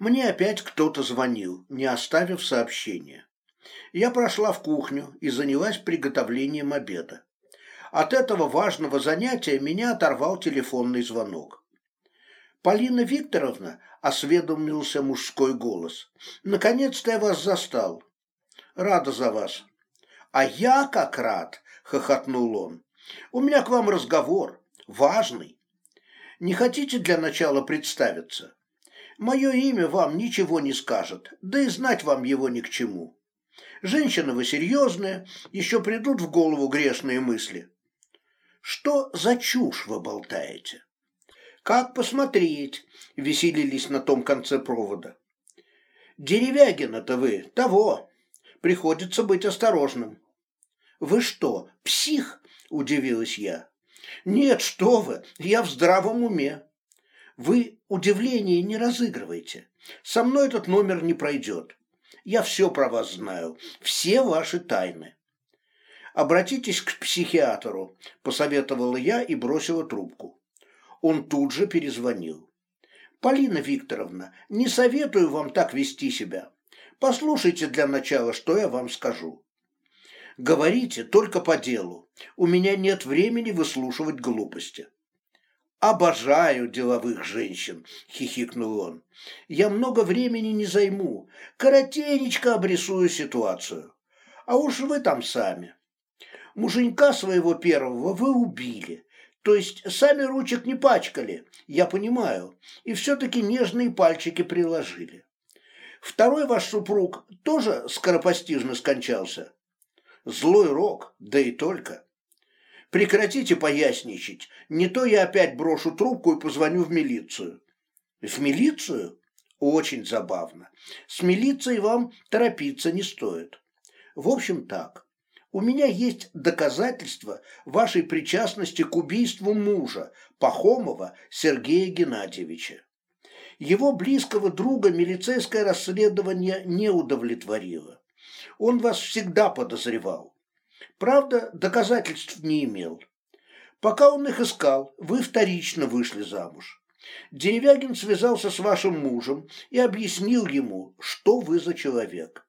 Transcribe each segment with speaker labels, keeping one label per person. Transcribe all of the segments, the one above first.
Speaker 1: Мне опять кто-то звонил, не оставив сообщения. Я прошла в кухню и занялась приготовлением обеда. От этого важного занятия меня оторвал телефонный звонок. «Полина Викторовна», — осведомился мужской голос, — «наконец-то я вас застал. Рада за вас». «А я как рад», — хохотнул он. «У меня к вам разговор, важный. Не хотите для начала представиться? Мое имя вам ничего не скажет, да и знать вам его ни к чему. Женщина вы серьезная, еще придут в голову грешные мысли. Что за чушь вы болтаете? Как посмотреть, веселились на том конце провода. Деревягина-то вы, того. Приходится быть осторожным. Вы что, псих? Удивилась я. Нет, что вы, я в здравом уме. Вы удивление не разыгрывайте. Со мной этот номер не пройдет. Я все про вас знаю, все ваши тайны. Обратитесь к психиатру, посоветовала я и бросила трубку. Он тут же перезвонил. Полина Викторовна, не советую вам так вести себя. Послушайте для начала, что я вам скажу. Говорите только по делу. У меня нет времени выслушивать глупости. «Обожаю деловых женщин», — хихикнул он. «Я много времени не займу, коротенечко обрисую ситуацию. А уж вы там сами. Муженька своего первого вы убили, то есть сами ручек не пачкали, я понимаю, и все-таки нежные пальчики приложили. Второй ваш супруг тоже скоропостижно скончался. Злой рок, да и только. Прекратите поясничать, не то я опять брошу трубку и позвоню в милицию. В милицию? Очень забавно. С милицией вам торопиться не стоит. В общем так, у меня есть доказательства вашей причастности к убийству мужа, Пахомова Сергея Геннадьевича. Его близкого друга милицейское расследование не удовлетворило. Он вас всегда подозревал. Правда, доказательств не имел. Пока он их искал, вы вторично вышли замуж. Деревягин связался с вашим мужем и объяснил ему, что вы за человек.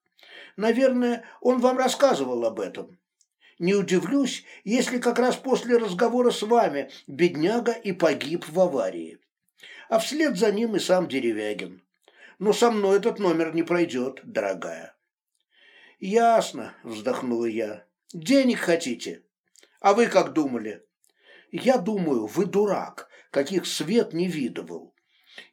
Speaker 1: Наверное, он вам рассказывал об этом. Не удивлюсь, если как раз после разговора с вами бедняга и погиб в аварии. А вслед за ним и сам Деревягин. Но со мной этот номер не пройдет, дорогая. Ясно, вздохнула я. Денег хотите? А вы как думали? Я думаю, вы дурак, каких свет не видывал.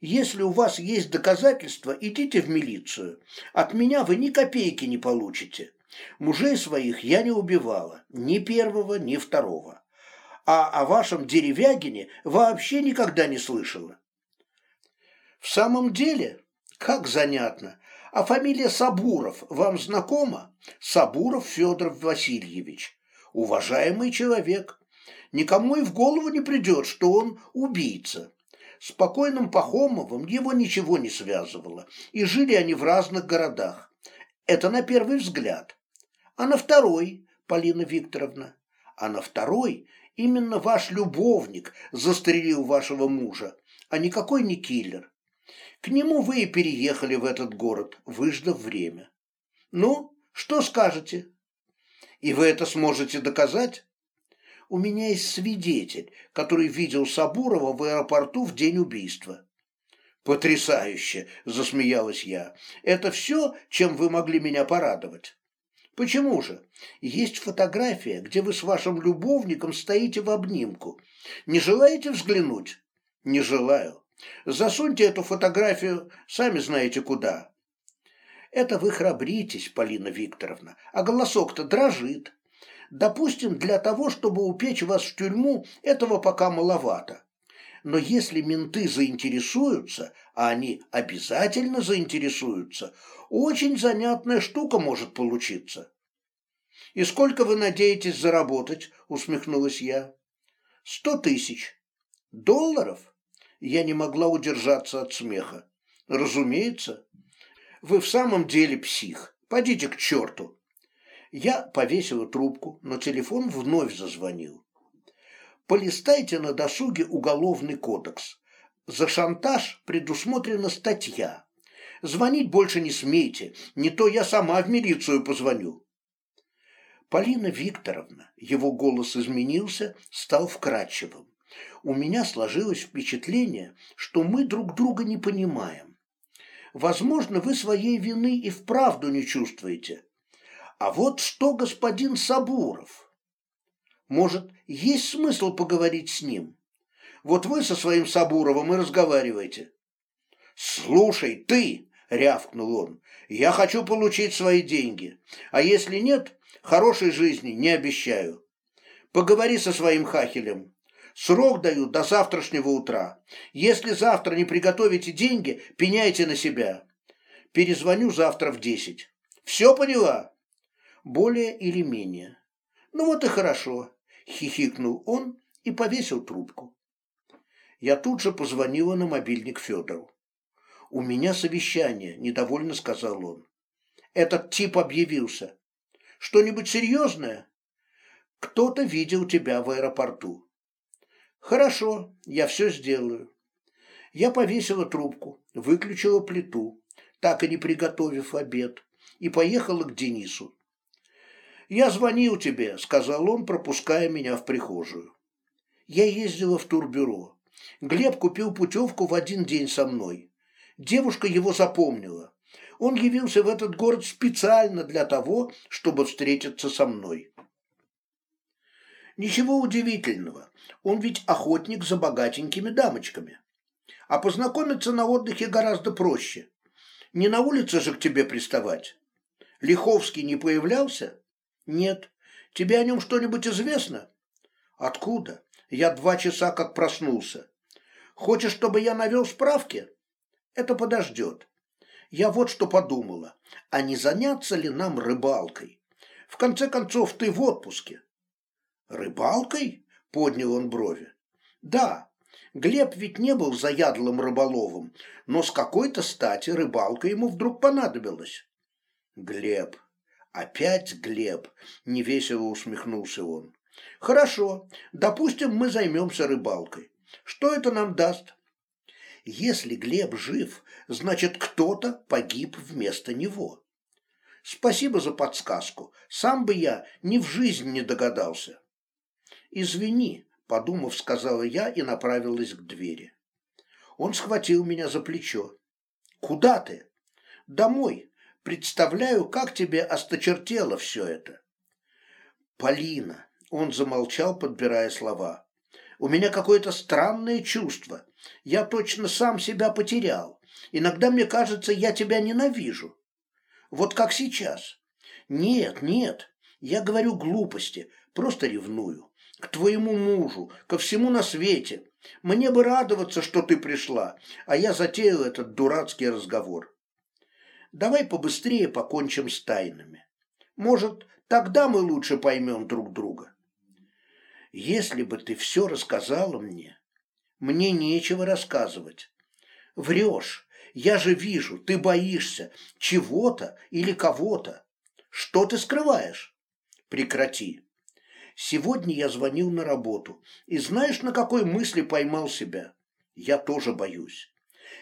Speaker 1: Если у вас есть доказательства, идите в милицию. От меня вы ни копейки не получите. Мужей своих я не убивала, ни первого, ни второго. А о вашем деревягине вообще никогда не слышала. В самом деле, как занятно, а фамилия Сабуров вам знакома? Сабуров Федор Васильевич. Уважаемый человек. Никому и в голову не придет, что он убийца. С покойным Пахомовым его ничего не связывало, и жили они в разных городах. Это на первый взгляд. А на второй, Полина Викторовна, а на второй именно ваш любовник застрелил вашего мужа, а никакой не киллер. К нему вы и переехали в этот город, выждав время. Ну, что скажете? И вы это сможете доказать? У меня есть свидетель, который видел Сабурова в аэропорту в день убийства. Потрясающе, засмеялась я. Это все, чем вы могли меня порадовать? Почему же? Есть фотография, где вы с вашим любовником стоите в обнимку. Не желаете взглянуть? Не желаю. Засуньте эту фотографию, сами знаете куда. Это вы храбритесь, Полина Викторовна, а голосок-то дрожит. Допустим, для того, чтобы упечь вас в тюрьму, этого пока маловато. Но если менты заинтересуются, а они обязательно заинтересуются, очень занятная штука может получиться. «И сколько вы надеетесь заработать?» – усмехнулась я. «Сто тысяч. Долларов?» Я не могла удержаться от смеха. Разумеется. Вы в самом деле псих. Пойдите к черту. Я повесила трубку, но телефон вновь зазвонил. Полистайте на досуге уголовный кодекс. За шантаж предусмотрена статья. Звонить больше не смейте, не то я сама в милицию позвоню. Полина Викторовна, его голос изменился, стал вкрадчивым. У меня сложилось впечатление, что мы друг друга не понимаем. Возможно, вы своей вины и вправду не чувствуете. А вот что господин Сабуров? Может, есть смысл поговорить с ним? Вот вы со своим Сабуровым и разговариваете. «Слушай, ты!» — рявкнул он. «Я хочу получить свои деньги. А если нет, хорошей жизни не обещаю. Поговори со своим хахелем. Срок даю до завтрашнего утра. Если завтра не приготовите деньги, пеняйте на себя. Перезвоню завтра в десять. Все поняла?» «Более или менее». «Ну вот и хорошо», — хихикнул он и повесил трубку. Я тут же позвонила на мобильник Федору. «У меня совещание», – недовольно сказал он. «Этот тип объявился. Что-нибудь серьезное?» «Кто-то видел тебя в аэропорту». «Хорошо, я все сделаю». Я повесила трубку, выключила плиту, так и не приготовив обед, и поехала к Денису. «Я звонил тебе», – сказал он, пропуская меня в прихожую. Я ездила в турбюро. Глеб купил путевку в один день со мной. Девушка его запомнила. Он явился в этот город специально для того, чтобы встретиться со мной. Ничего удивительного, он ведь охотник за богатенькими дамочками. А познакомиться на отдыхе гораздо проще. Не на улице же к тебе приставать. Лиховский не появлялся? Нет. Тебе о нем что-нибудь известно? Откуда? Я два часа как проснулся. Хочешь, чтобы я навел справки? Это подождет. Я вот что подумала. А не заняться ли нам рыбалкой? В конце концов, ты в отпуске. Рыбалкой? Поднял он брови. Да, Глеб ведь не был заядлым рыболовом, но с какой-то стати рыбалка ему вдруг понадобилась. Глеб. Опять Глеб, невесело усмехнулся он. Хорошо, допустим, мы займемся рыбалкой. Что это нам даст? Если Глеб жив, значит, кто-то погиб вместо него. Спасибо за подсказку. Сам бы я ни в жизнь не догадался. Извини, подумав, сказала я и направилась к двери. Он схватил меня за плечо. Куда ты? Домой. Представляю, как тебе осточертело все это. Полина. Он замолчал, подбирая слова. У меня какое-то странное чувство. Я точно сам себя потерял. Иногда мне кажется, я тебя ненавижу. Вот как сейчас. Нет, нет, я говорю глупости, просто ревную. К твоему мужу, ко всему на свете. Мне бы радоваться, что ты пришла, а я затеял этот дурацкий разговор. Давай побыстрее покончим с тайнами. Может, тогда мы лучше поймем друг друга. Если бы ты все рассказала мне, мне нечего рассказывать. Врешь. Я же вижу, ты боишься чего-то или кого-то. Что ты скрываешь? Прекрати. Сегодня я звонил на работу, и знаешь, на какой мысли поймал себя? Я тоже боюсь.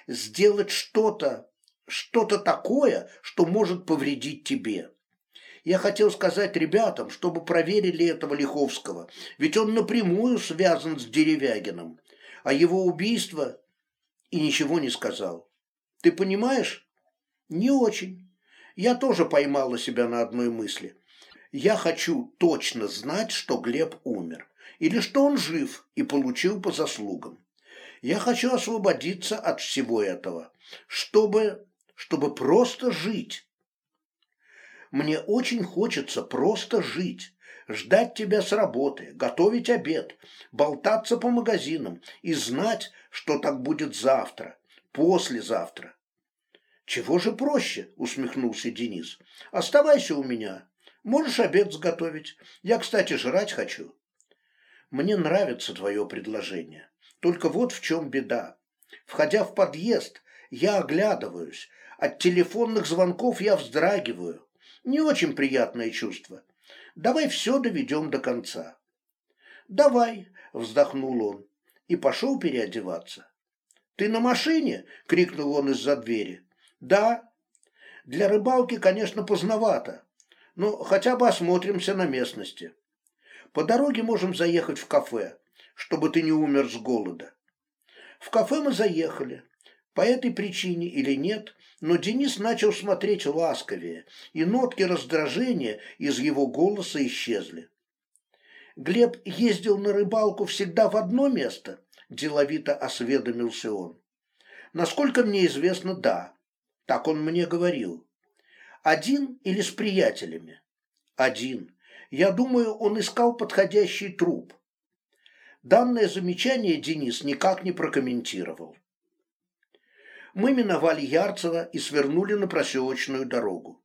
Speaker 1: Сделать что-то, что-то такое, что может повредить тебе. Я хотел сказать ребятам, чтобы проверили этого Лиховского, ведь он напрямую связан с Деревягиным а его убийство и ничего не сказал. Ты понимаешь? Не очень. Я тоже поймала себя на одной мысли. Я хочу точно знать, что Глеб умер, или что он жив и получил по заслугам. Я хочу освободиться от всего этого, чтобы, чтобы просто жить. Мне очень хочется просто жить, ждать тебя с работы, готовить обед, болтаться по магазинам и знать, что так будет завтра, послезавтра. «Чего же проще?» – усмехнулся Денис. «Оставайся у меня. Можешь обед сготовить. Я, кстати, жрать хочу». «Мне нравится твое предложение. Только вот в чем беда. Входя в подъезд, я оглядываюсь. От телефонных звонков я вздрагиваю. Не очень приятное чувство. Давай все доведем до конца. Давай, вздохнул он и пошел переодеваться. Ты на машине? крикнул он из-за двери. Да, для рыбалки, конечно, поздновато, но хотя бы осмотримся на местности. По дороге можем заехать в кафе, чтобы ты не умер с голода. В кафе мы заехали. По этой причине или нет, но Денис начал смотреть ласковее, и нотки раздражения из его голоса исчезли. Глеб ездил на рыбалку всегда в одно место, деловито осведомился он. Насколько мне известно, да. Так он мне говорил. Один или с приятелями? Один. Я думаю, он искал подходящий труп. Данное замечание Денис никак не прокомментировал. Мы миновали Ярцево и свернули на проселочную дорогу.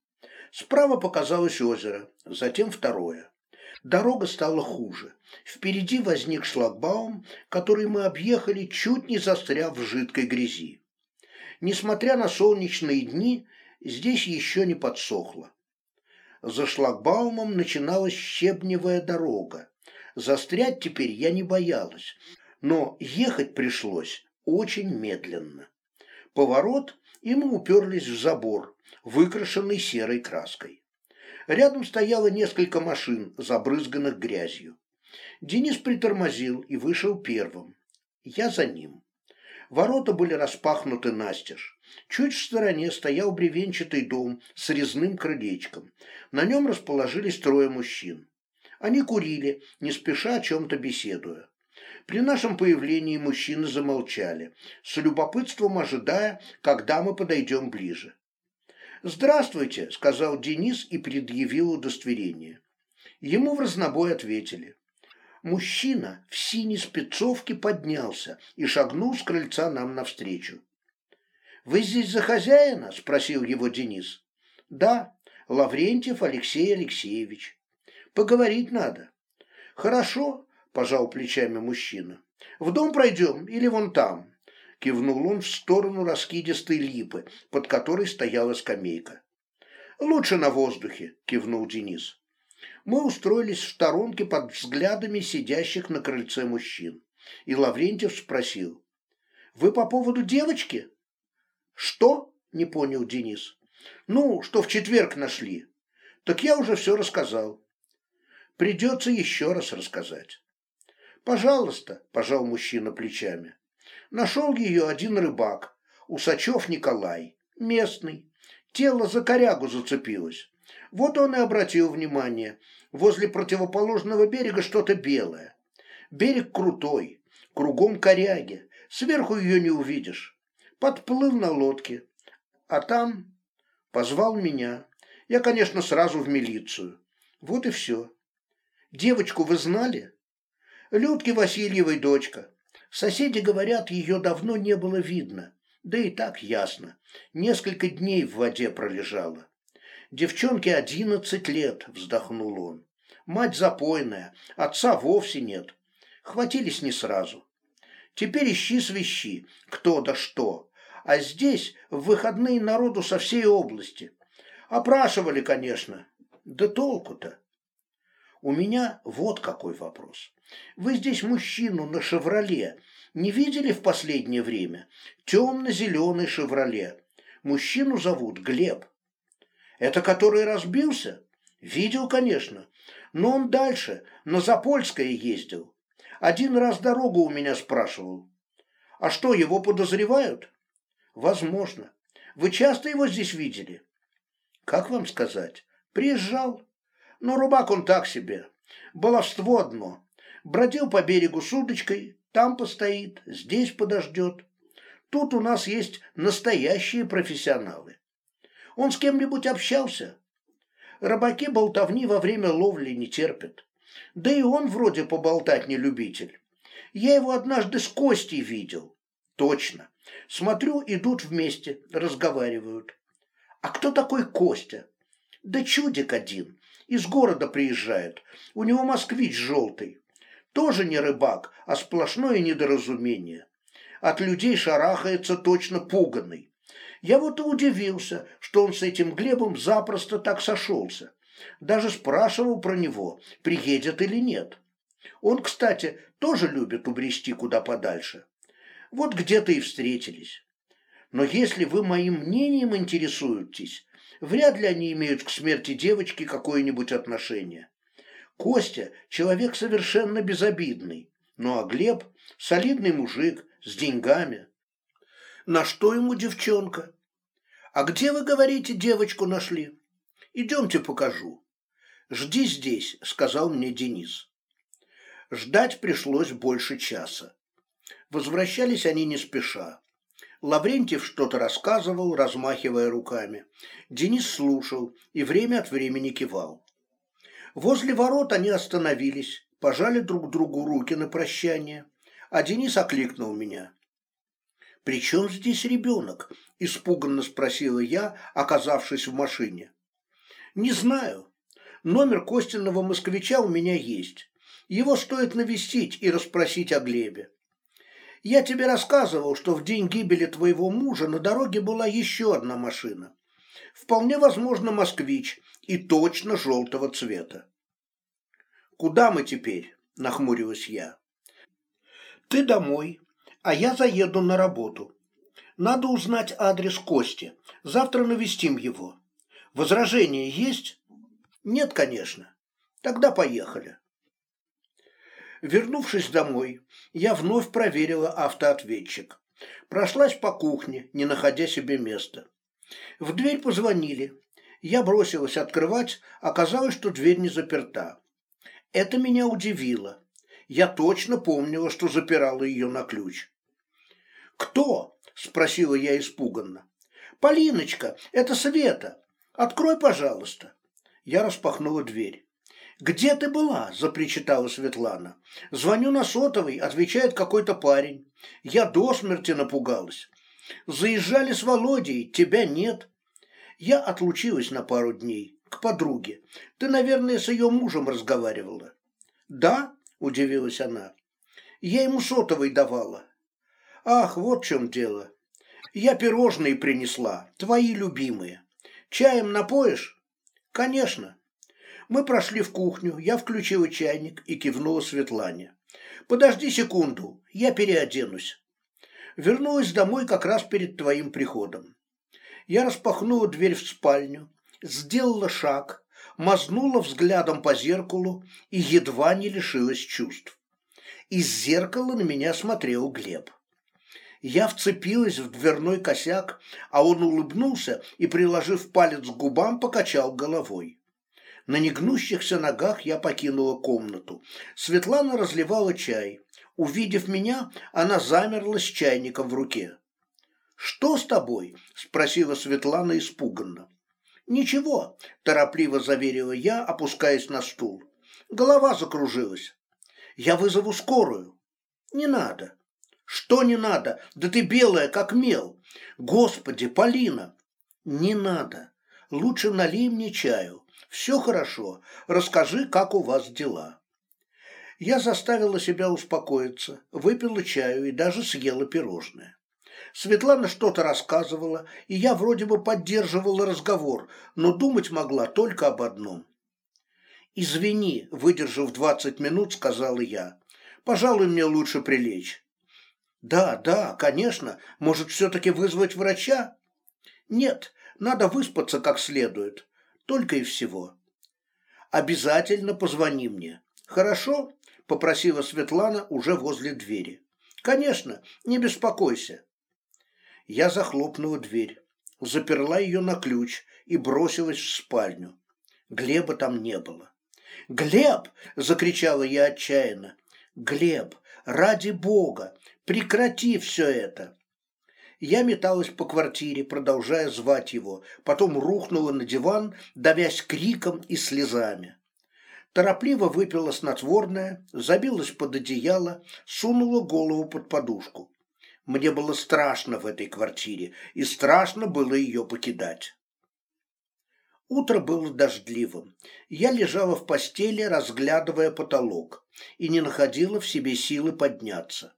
Speaker 1: Справа показалось озеро, затем второе. Дорога стала хуже. Впереди возник шлагбаум, который мы объехали, чуть не застряв в жидкой грязи. Несмотря на солнечные дни, здесь еще не подсохло. За шлагбаумом начиналась щебневая дорога. Застрять теперь я не боялась, но ехать пришлось очень медленно. Поворот, и мы уперлись в забор, выкрашенный серой краской. Рядом стояло несколько машин, забрызганных грязью. Денис притормозил и вышел первым. Я за ним. Ворота были распахнуты настежь. Чуть в стороне стоял бревенчатый дом с резным крылечком. На нем расположились трое мужчин. Они курили, не спеша о чем-то беседуя. При нашем появлении мужчины замолчали, с любопытством ожидая, когда мы подойдем ближе. «Здравствуйте», — сказал Денис и предъявил удостоверение. Ему в разнобой ответили. Мужчина в синей спецовке поднялся и шагнул с крыльца нам навстречу. «Вы здесь за хозяина?» – спросил его Денис. «Да, Лаврентьев Алексей Алексеевич. Поговорить надо». «Хорошо», – пожал плечами мужчина. «В дом пройдем или вон там?» кивнул он в сторону раскидистой липы, под которой стояла скамейка. «Лучше на воздухе», – кивнул Денис. Мы устроились в сторонке под взглядами сидящих на крыльце мужчин. И Лаврентьев спросил. «Вы по поводу девочки?» «Что?» – не понял Денис. «Ну, что в четверг нашли. Так я уже все рассказал. Придется еще раз рассказать». «Пожалуйста», – пожал мужчина плечами. Нашел ее один рыбак, Усачев Николай, местный. Тело за корягу зацепилось. Вот он и обратил внимание. Возле противоположного берега что-то белое. Берег крутой, кругом коряги. Сверху ее не увидишь. Подплыл на лодке. А там позвал меня. Я, конечно, сразу в милицию. Вот и все. Девочку вы знали? Людки Васильевой дочка. Соседи говорят, ее давно не было видно. Да и так ясно. Несколько дней в воде пролежала. Девчонке одиннадцать лет, вздохнул он. Мать запойная, отца вовсе нет. Хватились не сразу. Теперь ищи свищи, кто да что. А здесь в выходные народу со всей области. Опрашивали, конечно. Да толку-то. У меня вот какой вопрос. Вы здесь мужчину на «Шевроле» не видели в последнее время? Темно-зеленый «Шевроле». Мужчину зовут Глеб. Это который разбился? Видел, конечно. Но он дальше, на Запольское ездил. Один раз дорогу у меня спрашивал. А что, его подозревают? Возможно. Вы часто его здесь видели? Как вам сказать? Приезжал. Но рубак он так себе. Баловство одно. Бродил по берегу с удочкой, там постоит, здесь подождет. Тут у нас есть настоящие профессионалы. Он с кем-нибудь общался? Рыбаки болтовни во время ловли не терпят. Да и он вроде поболтать не любитель. Я его однажды с Костей видел. Точно. Смотрю, идут вместе, разговаривают. А кто такой Костя? Да чудик один из города приезжает. У него москвич желтый. Тоже не рыбак, а сплошное недоразумение. От людей шарахается точно пуганный. Я вот и удивился, что он с этим Глебом запросто так сошелся. Даже спрашивал про него, приедет или нет. Он, кстати, тоже любит убрести куда подальше. Вот где-то и встретились. Но если вы моим мнением интересуетесь, вряд ли они имеют к смерти девочки какое-нибудь отношение. Костя – человек совершенно безобидный, ну а Глеб – солидный мужик с деньгами. На что ему девчонка? А где, вы говорите, девочку нашли? Идемте покажу. Жди здесь, сказал мне Денис. Ждать пришлось больше часа. Возвращались они не спеша. Лаврентьев что-то рассказывал, размахивая руками. Денис слушал и время от времени кивал. Возле ворот они остановились, пожали друг другу руки на прощание, а Денис окликнул меня. «При чем здесь ребенок?» – испуганно спросила я, оказавшись в машине. «Не знаю. Номер Костиного москвича у меня есть. Его стоит навестить и расспросить о Глебе. Я тебе рассказывал, что в день гибели твоего мужа на дороге была еще одна машина. Вполне возможно, москвич, и точно желтого цвета. «Куда мы теперь?» – нахмурилась я. «Ты домой, а я заеду на работу. Надо узнать адрес Кости. Завтра навестим его. Возражения есть?» «Нет, конечно. Тогда поехали». Вернувшись домой, я вновь проверила автоответчик. Прошлась по кухне, не находя себе места. В дверь позвонили. Я бросилась открывать, оказалось, что дверь не заперта. Это меня удивило. Я точно помнила, что запирала ее на ключ. «Кто?» – спросила я испуганно. «Полиночка, это Света. Открой, пожалуйста». Я распахнула дверь. «Где ты была?» – запричитала Светлана. «Звоню на сотовый, отвечает какой-то парень. Я до смерти напугалась. Заезжали с Володей, тебя нет. Я отлучилась на пару дней, к подруге. Ты, наверное, с ее мужем разговаривала». «Да?» – удивилась она. «Я ему сотовый давала». «Ах, вот в чем дело. Я пирожные принесла, твои любимые. Чаем напоишь?» «Конечно». Мы прошли в кухню, я включила чайник и кивнула Светлане. «Подожди секунду, я переоденусь». Вернулась домой как раз перед твоим приходом. Я распахнула дверь в спальню, сделала шаг, мазнула взглядом по зеркалу и едва не лишилась чувств. Из зеркала на меня смотрел Глеб. Я вцепилась в дверной косяк, а он улыбнулся и, приложив палец к губам, покачал головой. На негнущихся ногах я покинула комнату. Светлана разливала чай. Увидев меня, она замерла с чайником в руке. «Что с тобой?» – спросила Светлана испуганно. «Ничего», – торопливо заверила я, опускаясь на стул. Голова закружилась. «Я вызову скорую». «Не надо». «Что не надо? Да ты белая, как мел. Господи, Полина!» «Не надо. Лучше налей мне чаю. Все хорошо. Расскажи, как у вас дела. Я заставила себя успокоиться, выпила чаю и даже съела пирожное. Светлана что-то рассказывала, и я вроде бы поддерживала разговор, но думать могла только об одном. «Извини», — выдержав двадцать минут, сказала я. «Пожалуй, мне лучше прилечь». «Да, да, конечно. Может, все-таки вызвать врача?» «Нет, надо выспаться как следует. Только и всего. Обязательно позвони мне. Хорошо? Попросила Светлана уже возле двери. Конечно, не беспокойся. Я захлопнула дверь, заперла ее на ключ и бросилась в спальню. Глеба там не было. «Глеб!» – закричала я отчаянно. «Глеб, ради бога, прекрати все это!» Я металась по квартире, продолжая звать его, потом рухнула на диван, давясь криком и слезами. Торопливо выпила снотворное, забилась под одеяло, сунула голову под подушку. Мне было страшно в этой квартире, и страшно было ее покидать. Утро было дождливым. Я лежала в постели, разглядывая потолок, и не находила в себе силы подняться.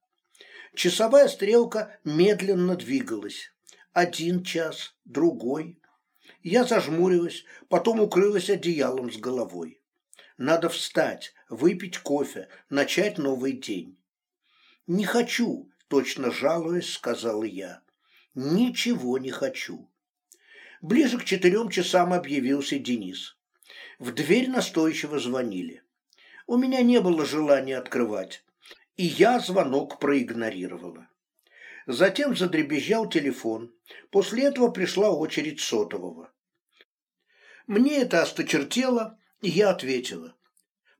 Speaker 1: Часовая стрелка медленно двигалась. Один час, другой. Я зажмурилась, потом укрылась одеялом с головой. Надо встать, выпить кофе, начать новый день. «Не хочу», — точно жалуясь, сказала я. Ничего не хочу. Ближе к четырем часам объявился Денис. В дверь настойчиво звонили. У меня не было желания открывать, и я звонок проигнорировала. Затем задребезжал телефон. После этого пришла очередь сотового. Мне это осточертело, и я ответила.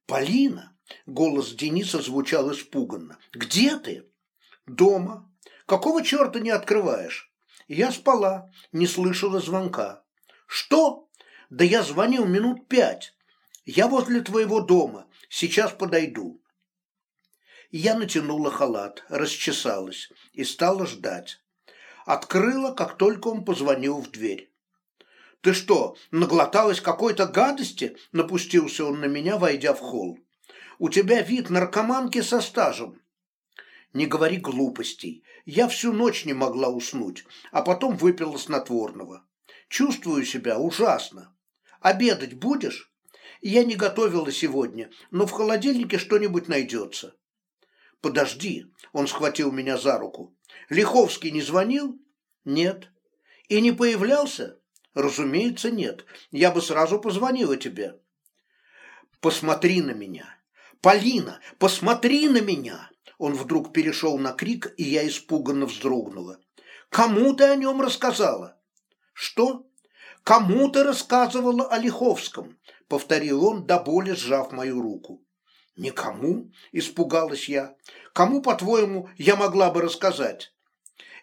Speaker 1: «Полина!» — голос Дениса звучал испуганно. «Где ты?» «Дома. Какого черта не открываешь?» Я спала, не слышала звонка. «Что?» «Да я звонил минут пять. Я возле твоего дома. Сейчас подойду». Я натянула халат, расчесалась и стала ждать. Открыла, как только он позвонил в дверь. «Ты что, наглоталась какой-то гадости?» – напустился он на меня, войдя в холл. «У тебя вид наркоманки со стажем». «Не говори глупостей. Я всю ночь не могла уснуть, а потом выпила снотворного. Чувствую себя ужасно. Обедать будешь?» «Я не готовила сегодня, но в холодильнике что-нибудь найдется». «Подожди», – он схватил меня за руку. «Лиховский не звонил?» «Нет». «И не появлялся?» Разумеется, нет. Я бы сразу позвонила тебе. Посмотри на меня. Полина, посмотри на меня. Он вдруг перешел на крик, и я испуганно вздрогнула. Кому ты о нем рассказала? Что? Кому ты рассказывала о Лиховском? Повторил он, до боли сжав мою руку. Никому, испугалась я. Кому, по-твоему, я могла бы рассказать?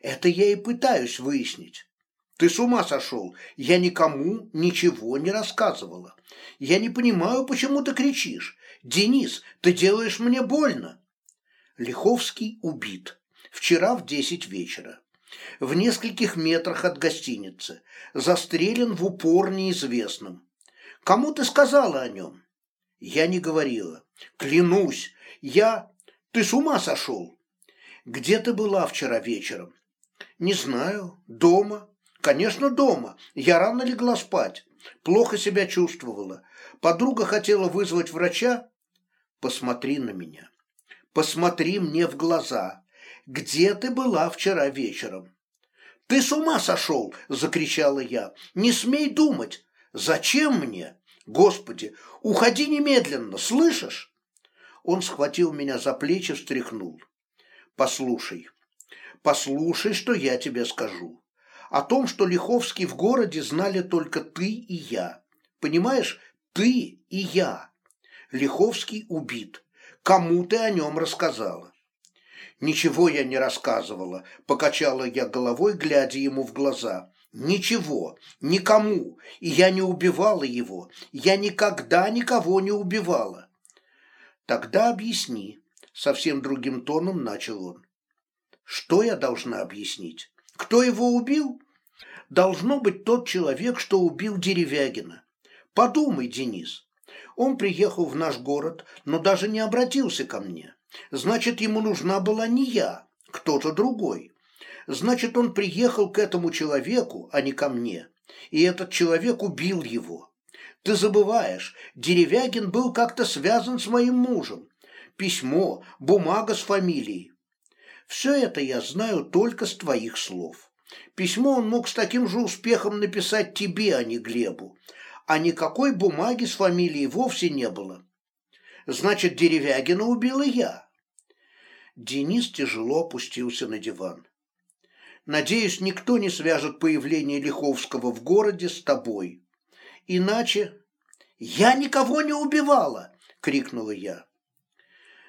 Speaker 1: Это я и пытаюсь выяснить. Ты с ума сошел? Я никому ничего не рассказывала. Я не понимаю, почему ты кричишь. Денис, ты делаешь мне больно. Лиховский убит. Вчера в десять вечера. В нескольких метрах от гостиницы. Застрелен в упор неизвестным. Кому ты сказала о нем? Я не говорила. Клянусь, я... Ты с ума сошел? Где ты была вчера вечером? Не знаю. Дома. Конечно, дома. Я рано легла спать. Плохо себя чувствовала. Подруга хотела вызвать врача. Посмотри на меня. Посмотри мне в глаза. Где ты была вчера вечером? Ты с ума сошел, закричала я. Не смей думать. Зачем мне? Господи, уходи немедленно, слышишь? Он схватил меня за плечи, встряхнул. Послушай, послушай, что я тебе скажу. О том, что Лиховский в городе знали только ты и я. Понимаешь, ты и я. Лиховский убит. Кому ты о нем рассказала? Ничего я не рассказывала, покачала я головой, глядя ему в глаза. Ничего, никому, и я не убивала его. Я никогда никого не убивала. Тогда объясни, совсем другим тоном начал он. Что я должна объяснить? Кто его убил? Должно быть тот человек, что убил Деревягина. Подумай, Денис. Он приехал в наш город, но даже не обратился ко мне. Значит, ему нужна была не я, кто-то другой. Значит, он приехал к этому человеку, а не ко мне. И этот человек убил его. Ты забываешь, Деревягин был как-то связан с моим мужем. Письмо, бумага с фамилией. Все это я знаю только с твоих слов. Письмо он мог с таким же успехом написать тебе, а не Глебу. А никакой бумаги с фамилией вовсе не было. Значит, Деревягина убила я. Денис тяжело опустился на диван. Надеюсь, никто не свяжет появление Лиховского в городе с тобой. Иначе... «Я никого не убивала!» — крикнула я.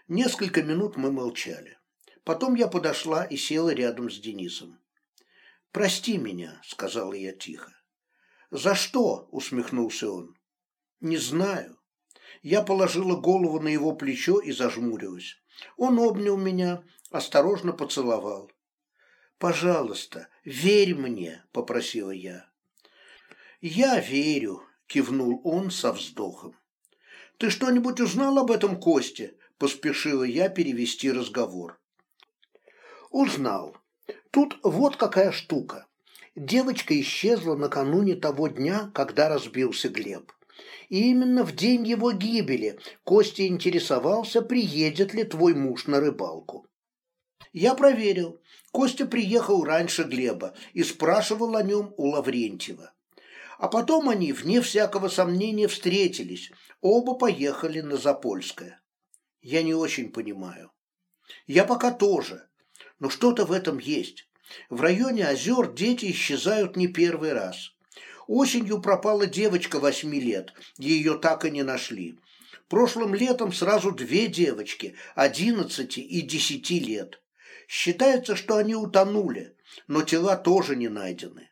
Speaker 1: Несколько минут мы молчали. Потом я подошла и села рядом с Денисом. «Прости меня», — сказала я тихо. «За что?» — усмехнулся он. «Не знаю». Я положила голову на его плечо и зажмурилась. Он обнял меня, осторожно поцеловал. «Пожалуйста, верь мне», — попросила я. «Я верю», — кивнул он со вздохом. «Ты что-нибудь узнал об этом Косте?» — поспешила я перевести разговор. Узнал. Тут вот какая штука. Девочка исчезла накануне того дня, когда разбился Глеб. И именно в день его гибели Костя интересовался, приедет ли твой муж на рыбалку. Я проверил. Костя приехал раньше Глеба и спрашивал о нем у Лаврентьева. А потом они, вне всякого сомнения, встретились. Оба поехали на Запольское. Я не очень понимаю. Я пока тоже. Но что-то в этом есть. В районе озер дети исчезают не первый раз. Осенью пропала девочка восьми лет, ее так и не нашли. Прошлым летом сразу две девочки, одиннадцати и десяти лет. Считается, что они утонули, но тела тоже не найдены.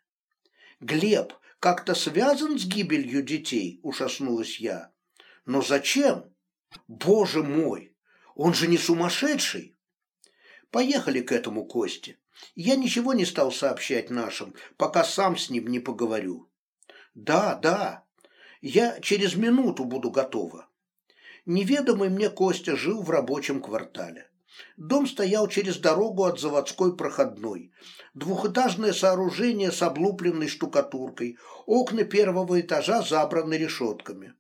Speaker 1: Глеб как-то связан с гибелью детей, ужаснулась я. Но зачем? Боже мой, он же не сумасшедший. Поехали к этому Косте. Я ничего не стал сообщать нашим, пока сам с ним не поговорю. Да, да, я через минуту буду готова. Неведомый мне Костя жил в рабочем квартале. Дом стоял через дорогу от заводской проходной. Двухэтажное сооружение с облупленной штукатуркой, окна первого этажа забраны решетками.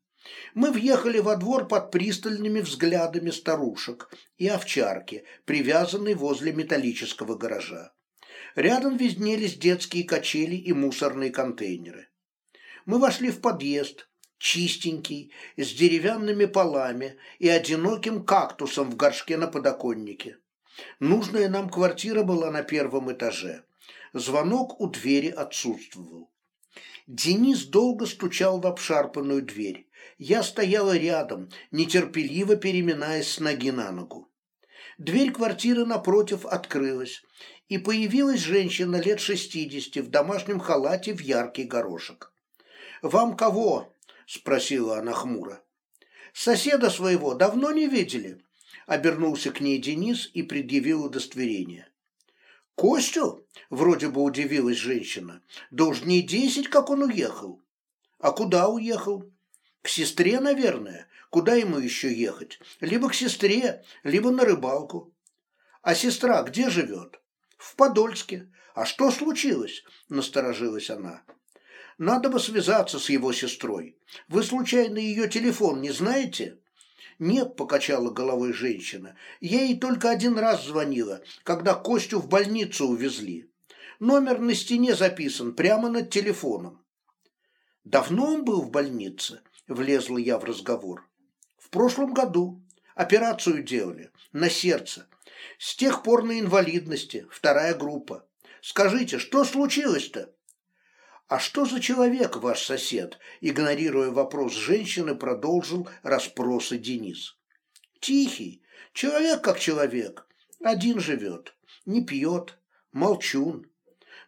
Speaker 1: Мы въехали во двор под пристальными взглядами старушек и овчарки, привязанной возле металлического гаража. Рядом виднелись детские качели и мусорные контейнеры. Мы вошли в подъезд, чистенький, с деревянными полами и одиноким кактусом в горшке на подоконнике. Нужная нам квартира была на первом этаже. Звонок у двери отсутствовал. Денис долго стучал в обшарпанную дверь. Я стояла рядом, нетерпеливо переминаясь с ноги на ногу. Дверь квартиры напротив открылась, и появилась женщина лет шестидесяти в домашнем халате в яркий горошек. «Вам кого?» – спросила она хмуро. «Соседа своего давно не видели?» – обернулся к ней Денис и предъявил удостоверение. «Костю?» – вроде бы удивилась женщина. «Да уж не десять, как он уехал». «А куда уехал?» К сестре, наверное. Куда ему еще ехать? Либо к сестре, либо на рыбалку. А сестра где живет? В Подольске. А что случилось? Насторожилась она. Надо бы связаться с его сестрой. Вы случайно ее телефон не знаете? Нет, покачала головой женщина. Я ей только один раз звонила, когда Костю в больницу увезли. Номер на стене записан прямо над телефоном. Давно он был в больнице? влезла я в разговор. В прошлом году операцию делали на сердце. С тех пор на инвалидности, вторая группа. Скажите, что случилось-то? А что за человек ваш сосед? Игнорируя вопрос женщины, продолжил расспросы Денис. Тихий, человек как человек, один живет, не пьет, молчун.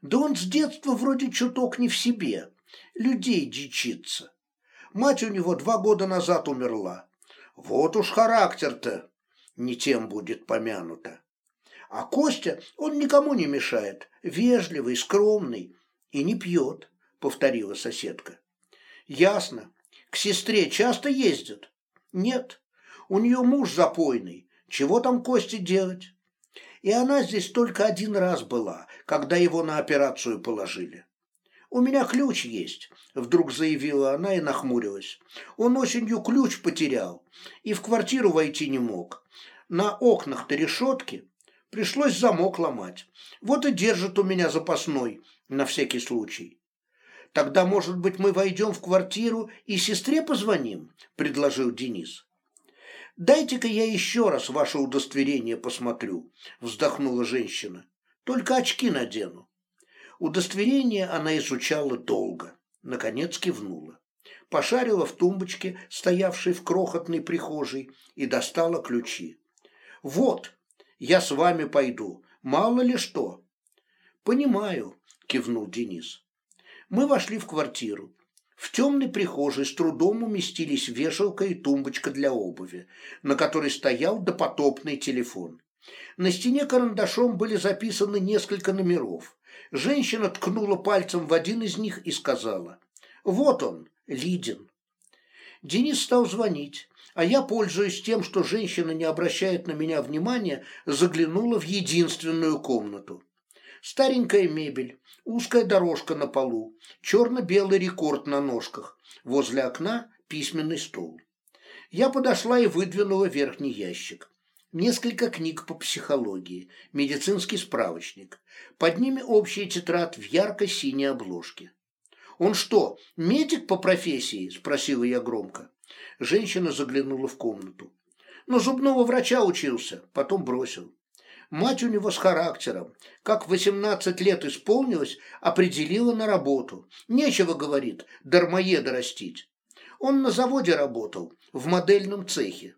Speaker 1: Да он с детства вроде чуток не в себе, людей дичится. Мать у него два года назад умерла. Вот уж характер-то не тем будет помянуто. А Костя, он никому не мешает, вежливый, скромный и не пьет, повторила соседка. Ясно. К сестре часто ездят? Нет. У нее муж запойный. Чего там Косте делать? И она здесь только один раз была, когда его на операцию положили. «У меня ключ есть», – вдруг заявила она и нахмурилась. «Он осенью ключ потерял и в квартиру войти не мог. На окнах-то решетки. Пришлось замок ломать. Вот и держит у меня запасной, на всякий случай». «Тогда, может быть, мы войдем в квартиру и сестре позвоним?» – предложил Денис. «Дайте-ка я еще раз ваше удостоверение посмотрю», – вздохнула женщина. «Только очки надену». Удостоверение она изучала долго, наконец кивнула. Пошарила в тумбочке, стоявшей в крохотной прихожей, и достала ключи. «Вот, я с вами пойду, мало ли что». «Понимаю», – кивнул Денис. Мы вошли в квартиру. В темной прихожей с трудом уместились вешалка и тумбочка для обуви, на которой стоял допотопный телефон. На стене карандашом были записаны несколько номеров. Женщина ткнула пальцем в один из них и сказала «Вот он, Лидин». Денис стал звонить, а я, пользуясь тем, что женщина не обращает на меня внимания, заглянула в единственную комнату. Старенькая мебель, узкая дорожка на полу, черно-белый рекорд на ножках, возле окна письменный стол. Я подошла и выдвинула верхний ящик. несколько книг по психологии, медицинский справочник. Под ними общая тетрадь в ярко-синей обложке. «Он что, медик по профессии?» – спросила я громко. Женщина заглянула в комнату. «Но зубного врача учился, потом бросил. Мать у него с характером. Как 18 лет исполнилось, определила на работу. Нечего, говорит, дармоеда растить. Он на заводе работал, в модельном цехе.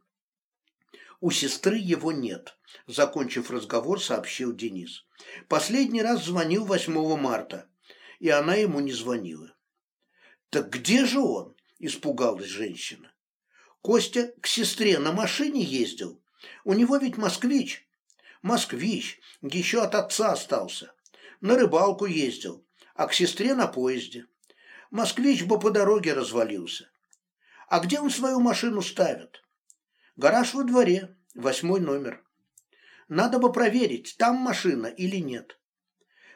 Speaker 1: У сестры его нет, закончив разговор, сообщил Денис. Последний раз звонил 8 марта, и она ему не звонила. Так где же он? испугалась женщина. Костя к сестре на машине ездил. У него ведь москвич. Москвич, еще от отца остался. На рыбалку ездил, а к сестре на поезде. Москвич бы по дороге развалился. А где он свою машину ставит? Гараж во дворе, восьмой номер. Надо бы проверить, там машина или нет.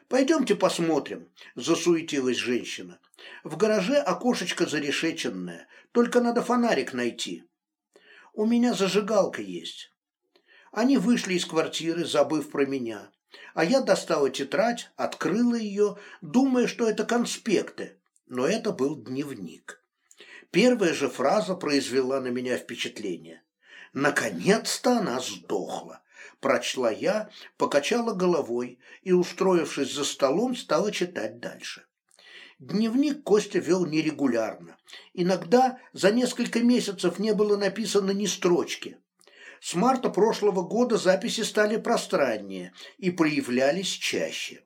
Speaker 1: Пойдемте посмотрим, засуетилась женщина. В гараже окошечко зарешеченное, только надо фонарик найти. У меня зажигалка есть. Они вышли из квартиры, забыв про меня. А я достала тетрадь, открыла ее, думая, что это конспекты. Но это был дневник. Первая же фраза произвела на меня впечатление. Наконец-то она сдохла. Прочла я, покачала головой и, устроившись за столом, стала читать дальше. Дневник Костя вел нерегулярно. Иногда за несколько месяцев не было написано ни строчки. С марта прошлого года записи стали пространнее и проявлялись чаще.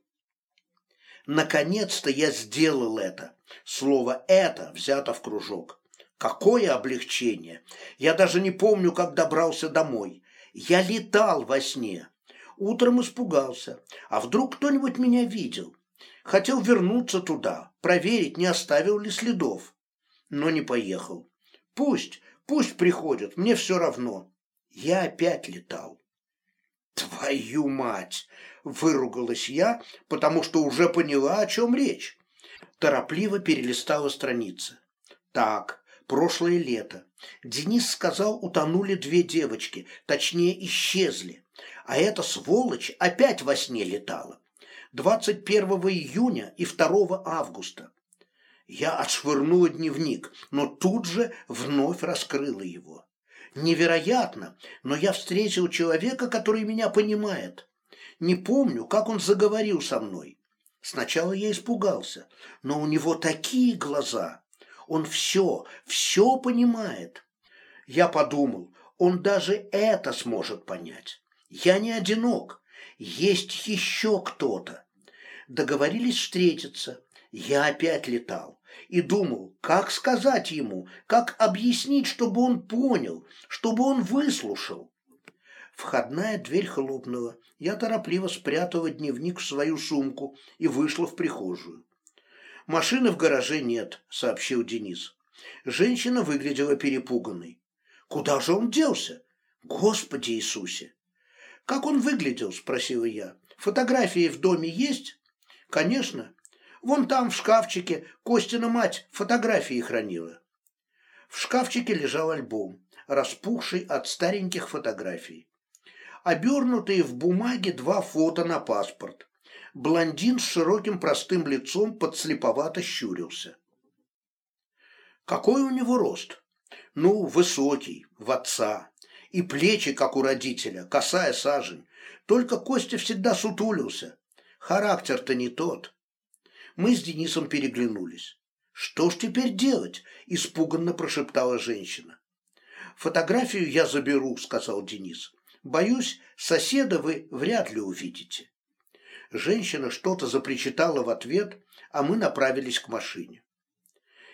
Speaker 1: Наконец-то я сделал это. Слово «это» взято в кружок. Какое облегчение! Я даже не помню, как добрался домой. Я летал во сне. Утром испугался. А вдруг кто-нибудь меня видел? Хотел вернуться туда, проверить, не оставил ли следов. Но не поехал. Пусть, пусть приходят, мне все равно. Я опять летал. «Твою мать!» – выругалась я, потому что уже поняла, о чем речь. Торопливо перелистала страницы. Так, прошлое лето. Денис сказал, утонули две девочки, точнее исчезли. А эта сволочь опять во сне летала. 21 июня и 2 августа. Я отшвырнула дневник, но тут же вновь раскрыла его. Невероятно, но я встретил человека, который меня понимает. Не помню, как он заговорил со мной. Сначала я испугался, но у него такие глаза, он все, все понимает. Я подумал, он даже это сможет понять. Я не одинок, есть еще кто-то. Договорились встретиться. Я опять летал и думал, как сказать ему, как объяснить, чтобы он понял, чтобы он выслушал. Входная дверь хлопнула. Я торопливо спрятала дневник в свою сумку и вышла в прихожую. «Машины в гараже нет», — сообщил Денис. Женщина выглядела перепуганной. «Куда же он делся? Господи Иисусе!» «Как он выглядел?» – спросила я. «Фотографии в доме есть?» «Конечно. Вон там, в шкафчике, Костина мать фотографии хранила». В шкафчике лежал альбом, распухший от стареньких фотографий. Обернутые в бумаге два фото на паспорт блондин с широким простым лицом подслеповато щурился. Какой у него рост? Ну, высокий, в отца. И плечи, как у родителя, косая сажень. Только Костя всегда сутулился. Характер-то не тот. Мы с Денисом переглянулись. «Что ж теперь делать?» – испуганно прошептала женщина. «Фотографию я заберу», – сказал Денис. «Боюсь, соседа вы вряд ли увидите». Женщина что-то запричитала в ответ, а мы направились к машине.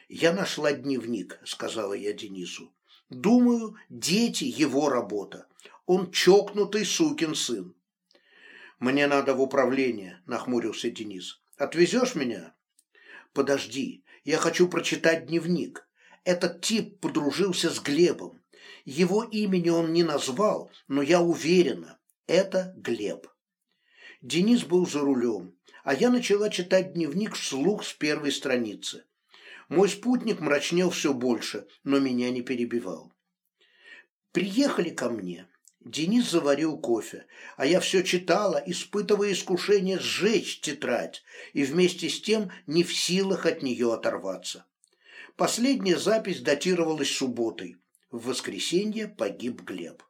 Speaker 1: «Я нашла дневник», — сказала я Денису. «Думаю, дети — его работа. Он чокнутый сукин сын». «Мне надо в управление», — нахмурился Денис. «Отвезешь меня?» «Подожди, я хочу прочитать дневник. Этот тип подружился с Глебом. Его имени он не назвал, но я уверена, это Глеб». Денис был за рулем, а я начала читать дневник вслух с первой страницы. Мой спутник мрачнел все больше, но меня не перебивал. Приехали ко мне. Денис заварил кофе, а я все читала, испытывая искушение сжечь тетрадь и вместе с тем не в силах от нее оторваться. Последняя запись датировалась субботой. В воскресенье погиб Глеб.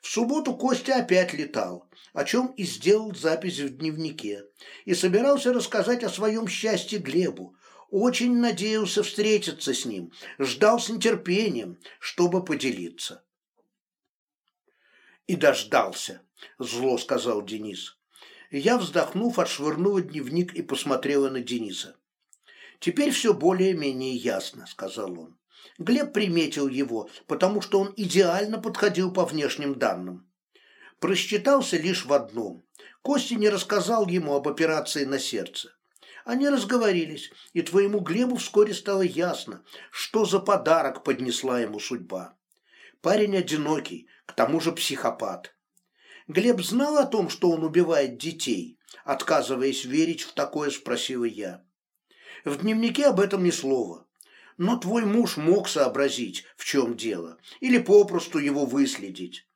Speaker 1: В субботу Костя опять летал, о чем и сделал запись в дневнике, и собирался рассказать о своем счастье Глебу. Очень надеялся встретиться с ним, ждал с нетерпением, чтобы поделиться. «И дождался», – зло сказал Денис. Я, вздохнув, отшвырнула дневник и посмотрела на Дениса. «Теперь все более-менее ясно», – сказал он. Глеб приметил его, потому что он идеально подходил по внешним данным. Просчитался лишь в одном. Костя не рассказал ему об операции на сердце. Они разговорились, и твоему Глебу вскоре стало ясно, что за подарок поднесла ему судьба. Парень одинокий, к тому же психопат. Глеб знал о том, что он убивает детей, отказываясь верить в такое, спросила я. В дневнике об этом ни слова. Но твой муж мог сообразить, в чем дело, или попросту его выследить.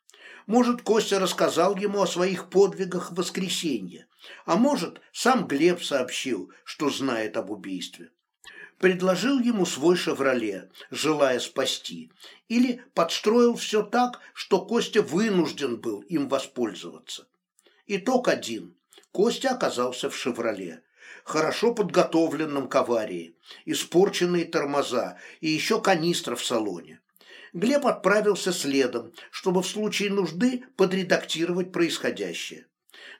Speaker 1: Может, Костя рассказал ему о своих подвигах в воскресенье, а может, сам Глеб сообщил, что знает об убийстве. Предложил ему свой «Шевроле», желая спасти, или подстроил все так, что Костя вынужден был им воспользоваться. Итог один. Костя оказался в «Шевроле», хорошо подготовленном к аварии, испорченные тормоза и еще канистра в салоне. Глеб отправился следом, чтобы в случае нужды подредактировать происходящее.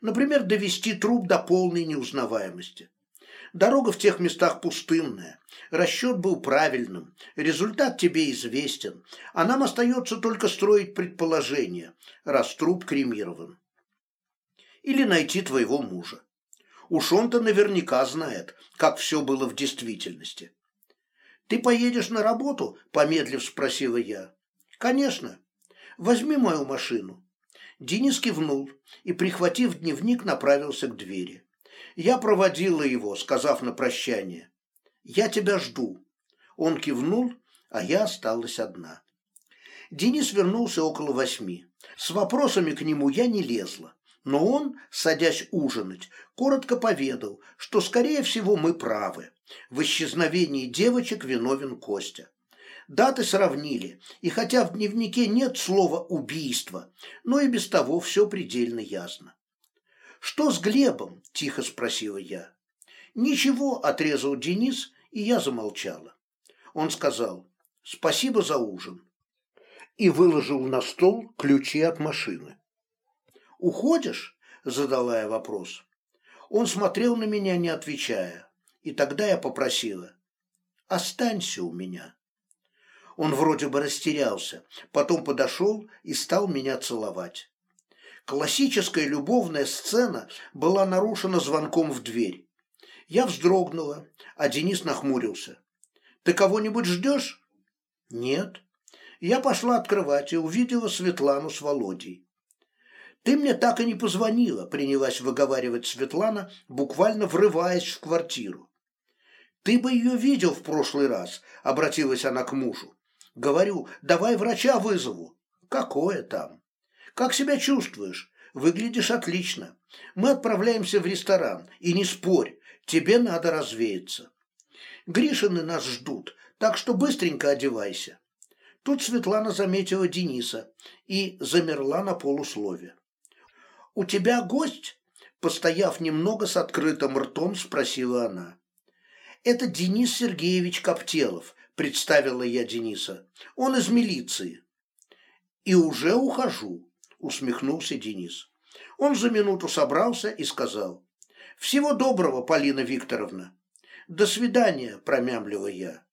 Speaker 1: Например, довести труп до полной неузнаваемости. Дорога в тех местах пустынная. Расчет был правильным. Результат тебе известен. А нам остается только строить предположение, раз труп кремирован. Или найти твоего мужа. Уж он-то наверняка знает, как все было в действительности. «Ты поедешь на работу?» – помедлив спросила я. «Конечно. Возьми мою машину». Денис кивнул и, прихватив дневник, направился к двери. Я проводила его, сказав на прощание. «Я тебя жду». Он кивнул, а я осталась одна. Денис вернулся около восьми. С вопросами к нему я не лезла. Но он, садясь ужинать, коротко поведал, что, скорее всего, мы правы. В исчезновении девочек виновен Костя. Даты сравнили, и хотя в дневнике нет слова «убийство», но и без того все предельно ясно. «Что с Глебом?» – тихо спросила я. «Ничего», – отрезал Денис, и я замолчала. Он сказал «Спасибо за ужин» и выложил на стол ключи от машины. «Уходишь?» – задала я вопрос. Он смотрел на меня, не отвечая, и тогда я попросила «Останься у меня». Он вроде бы растерялся, потом подошел и стал меня целовать. Классическая любовная сцена была нарушена звонком в дверь. Я вздрогнула, а Денис нахмурился. «Ты кого-нибудь ждешь?» «Нет». Я пошла открывать и увидела Светлану с Володей. «Ты мне так и не позвонила», — принялась выговаривать Светлана, буквально врываясь в квартиру. «Ты бы ее видел в прошлый раз», — обратилась она к мужу. «Говорю, давай врача вызову». «Какое там?» «Как себя чувствуешь? Выглядишь отлично. Мы отправляемся в ресторан, и не спорь, тебе надо развеяться. Гришины нас ждут, так что быстренько одевайся». Тут Светлана заметила Дениса и замерла на полуслове. «У тебя гость?» Постояв немного с открытым ртом, спросила она. «Это Денис Сергеевич Коптелов», – представила я Дениса. «Он из милиции». «И уже ухожу», – усмехнулся Денис. Он за минуту собрался и сказал. «Всего доброго, Полина Викторовна». «До свидания», – промямлила я.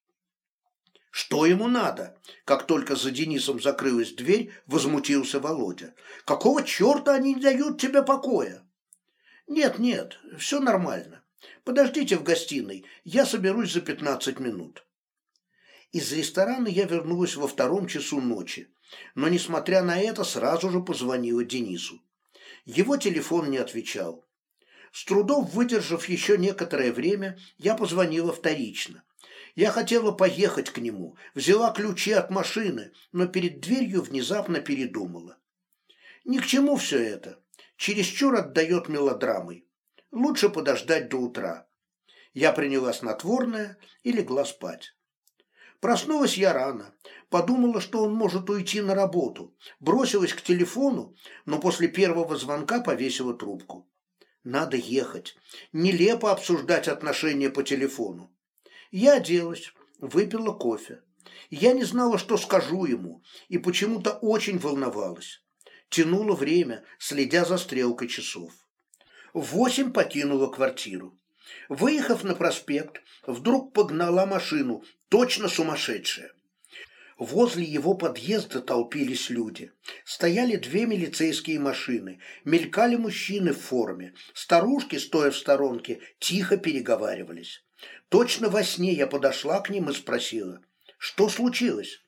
Speaker 1: Что ему надо? Как только за Денисом закрылась дверь, возмутился Володя. Какого черта они не дают тебе покоя? Нет, нет, все нормально. Подождите в гостиной, я соберусь за пятнадцать минут. Из ресторана я вернулась во втором часу ночи, но, несмотря на это, сразу же позвонила Денису. Его телефон не отвечал. С трудом выдержав еще некоторое время, я позвонила вторично. Я хотела поехать к нему, взяла ключи от машины, но перед дверью внезапно передумала. Ни к чему все это. Чересчур отдает мелодрамой. Лучше подождать до утра. Я приняла снотворное и легла спать. Проснулась я рано. Подумала, что он может уйти на работу. Бросилась к телефону, но после первого звонка повесила трубку. Надо ехать. Нелепо обсуждать отношения по телефону. Я оделась, выпила кофе. Я не знала, что скажу ему, и почему-то очень волновалась. Тянула время, следя за стрелкой часов. Восемь покинула квартиру. Выехав на проспект, вдруг погнала машину, точно сумасшедшая. Возле его подъезда толпились люди. Стояли две милицейские машины, мелькали мужчины в форме. Старушки, стоя в сторонке, тихо переговаривались. Точно во сне я подошла к ним и спросила, что случилось?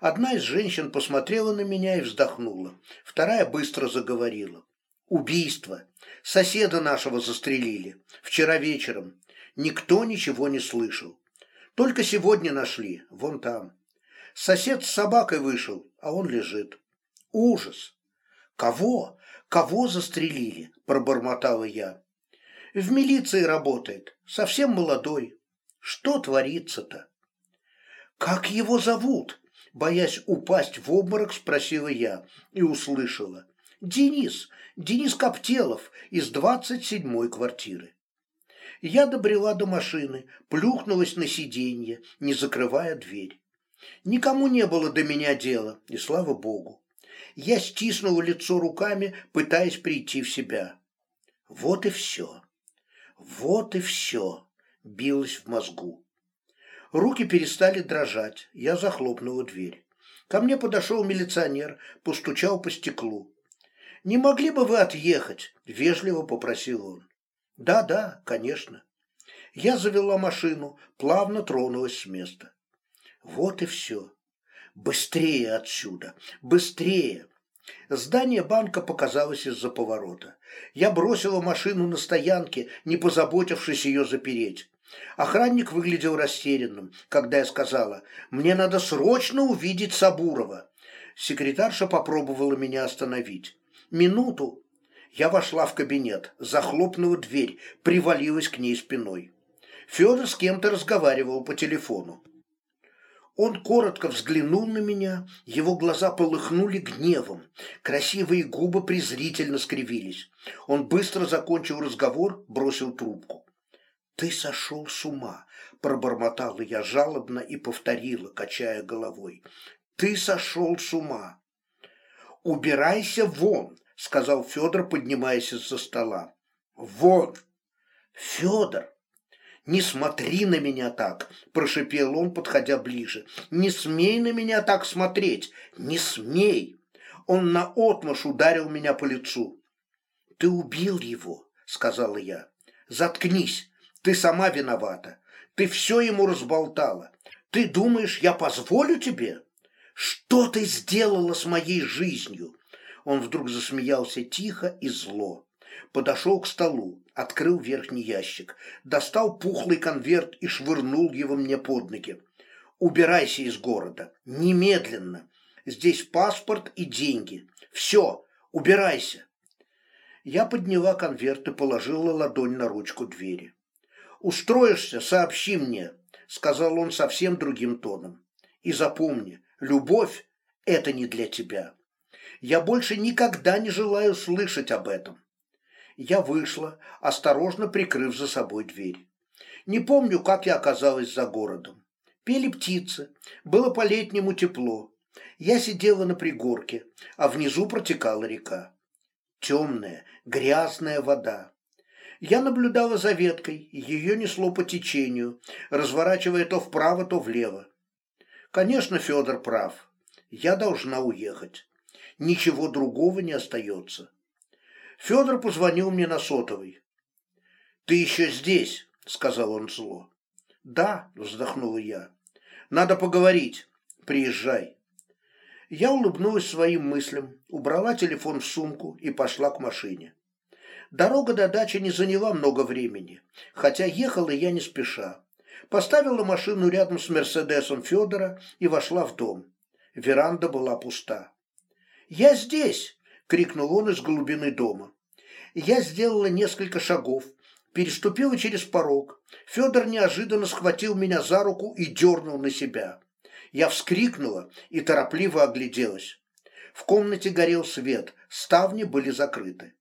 Speaker 1: Одна из женщин посмотрела на меня и вздохнула. Вторая быстро заговорила. Убийство. Соседа нашего застрелили. Вчера вечером. Никто ничего не слышал. Только сегодня нашли. Вон там. Сосед с собакой вышел, а он лежит. Ужас. Кого? Кого застрелили? Пробормотала я. В милиции работает. Совсем молодой. Что творится-то? «Как его зовут?» Боясь упасть в обморок, спросила я и услышала. «Денис, Денис Коптелов из двадцать седьмой квартиры». Я добрела до машины, плюхнулась на сиденье, не закрывая дверь. Никому не было до меня дела, и слава богу. Я стиснула лицо руками, пытаясь прийти в себя. Вот и все. Вот и все, билось в мозгу. Руки перестали дрожать. Я захлопнула дверь. Ко мне подошел милиционер, постучал по стеклу. «Не могли бы вы отъехать?» – вежливо попросил он. «Да, да, конечно». Я завела машину, плавно тронулась с места. Вот и все. Быстрее отсюда, быстрее. Здание банка показалось из-за поворота. Я бросила машину на стоянке, не позаботившись ее запереть. Охранник выглядел растерянным, когда я сказала, «Мне надо срочно увидеть Сабурова». Секретарша попробовала меня остановить. «Минуту». Я вошла в кабинет, захлопнула дверь, привалилась к ней спиной. Федор с кем-то разговаривал по телефону. Он коротко взглянул на меня, его глаза полыхнули гневом, красивые губы презрительно скривились. Он быстро закончил разговор, бросил трубку. «Ты сошел с ума!» – пробормотала я жалобно и повторила, качая головой. «Ты сошел с ума!» «Убирайся вон!» – сказал Федор, поднимаясь из-за стола. «Вон!» «Федор!» «Не смотри на меня так!» – прошипел он, подходя ближе. «Не смей на меня так смотреть! Не смей!» Он наотмашь ударил меня по лицу. «Ты убил его!» – сказала я. «Заткнись! Ты сама виновата. Ты все ему разболтала. Ты думаешь, я позволю тебе? Что ты сделала с моей жизнью? Он вдруг засмеялся тихо и зло. Подошел к столу, открыл верхний ящик, достал пухлый конверт и швырнул его мне под ноги. Убирайся из города. Немедленно. Здесь паспорт и деньги. Все, убирайся. Я подняла конверт и положила ладонь на ручку двери. «Устроишься, сообщи мне», — сказал он совсем другим тоном. «И запомни, любовь — это не для тебя. Я больше никогда не желаю слышать об этом». Я вышла, осторожно прикрыв за собой дверь. Не помню, как я оказалась за городом. Пели птицы, было по-летнему тепло. Я сидела на пригорке, а внизу протекала река. Темная, грязная вода. Я наблюдала за веткой, ее несло по течению, разворачивая то вправо, то влево. Конечно, Федор прав. Я должна уехать. Ничего другого не остается. Федор позвонил мне на сотовый. «Ты еще здесь?» — сказал он зло. «Да», — вздохнула я. «Надо поговорить. Приезжай». Я улыбнулась своим мыслям, убрала телефон в сумку и пошла к машине. Дорога до дачи не заняла много времени, хотя ехала я не спеша. Поставила машину рядом с Мерседесом Федора и вошла в дом. Веранда была пуста. «Я здесь!» —– крикнул он из глубины дома. Я сделала несколько шагов, переступила через порог. Федор неожиданно схватил меня за руку и дернул на себя. Я вскрикнула и торопливо огляделась. В комнате горел свет, ставни были закрыты.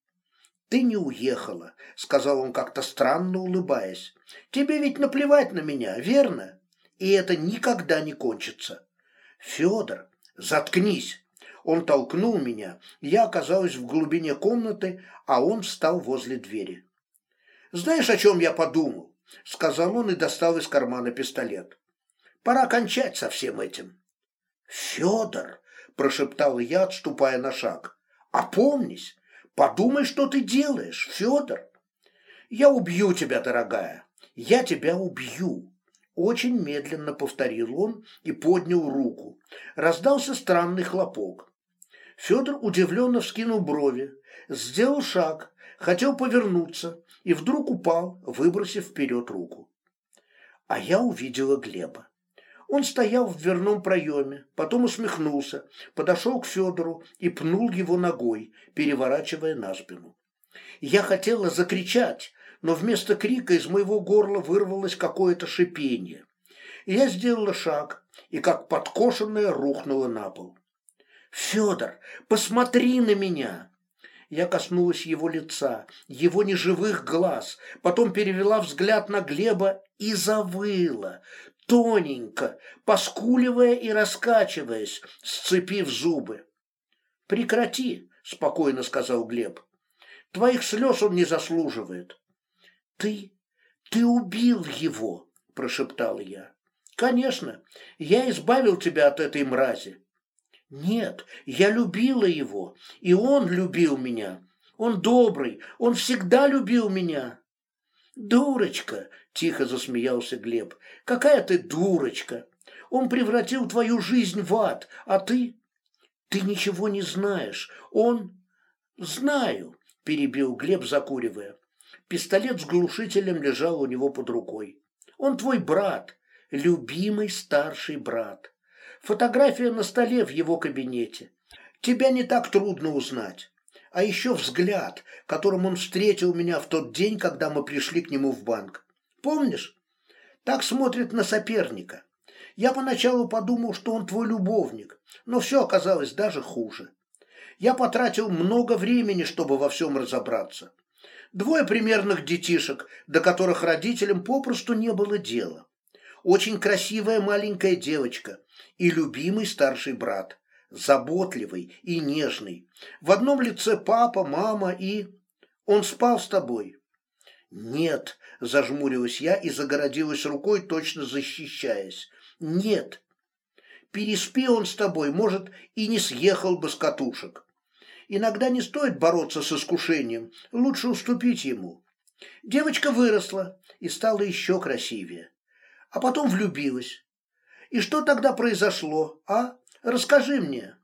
Speaker 1: «Ты не уехала», — сказал он как-то странно улыбаясь. «Тебе ведь наплевать на меня, верно? И это никогда не кончится». «Федор, заткнись!» Он толкнул меня, я оказалась в глубине комнаты, а он встал возле двери. «Знаешь, о чем я подумал?» — сказал он и достал из кармана пистолет. «Пора кончать со всем этим». «Федор!» — прошептал я, отступая на шаг. «Опомнись! Подумай, что ты делаешь, Федор!» «Я убью тебя, дорогая! Я тебя убью!» Очень медленно повторил он и поднял руку. Раздался странный хлопок. Федор удивленно вскинул брови, сделал шаг, хотел повернуться и вдруг упал, выбросив вперед руку. А я увидела Глеба. Он стоял в дверном проеме, потом усмехнулся, подошел к Федору и пнул его ногой, переворачивая на спину. Я хотела закричать, но вместо крика из моего горла вырвалось какое-то шипение. Я сделала шаг и, как подкошенная, рухнула на пол. «Федор, посмотри на меня!» Я коснулась его лица, его неживых глаз, потом перевела взгляд на Глеба и завыла, тоненько, поскуливая и раскачиваясь, сцепив зубы. «Прекрати», — спокойно сказал Глеб. «Твоих слез он не заслуживает». «Ты... ты убил его», — прошептал я. «Конечно, я избавил тебя от этой мрази. Нет, я любила его, и он любил меня. Он добрый, он всегда любил меня. Дурочка, тихо засмеялся Глеб. Какая ты дурочка. Он превратил твою жизнь в ад, а ты... Ты ничего не знаешь. Он... Знаю, перебил Глеб, закуривая. Пистолет с глушителем лежал у него под рукой. Он твой брат, любимый старший брат. Фотография на столе в его кабинете. Тебя не так трудно узнать. А еще взгляд, которым он встретил меня в тот день, когда мы пришли к нему в банк. Помнишь? Так смотрит на соперника. Я поначалу подумал, что он твой любовник, но все оказалось даже хуже. Я потратил много времени, чтобы во всем разобраться. Двое примерных детишек, до которых родителям попросту не было дела. Очень красивая маленькая девочка, и любимый старший брат, заботливый и нежный. В одном лице папа, мама и... Он спал с тобой. Нет, зажмурилась я и загородилась рукой, точно защищаясь. Нет. Переспи он с тобой, может, и не съехал бы с катушек. Иногда не стоит бороться с искушением, лучше уступить ему. Девочка выросла и стала еще красивее. А потом влюбилась. И что тогда произошло, а? Расскажи мне».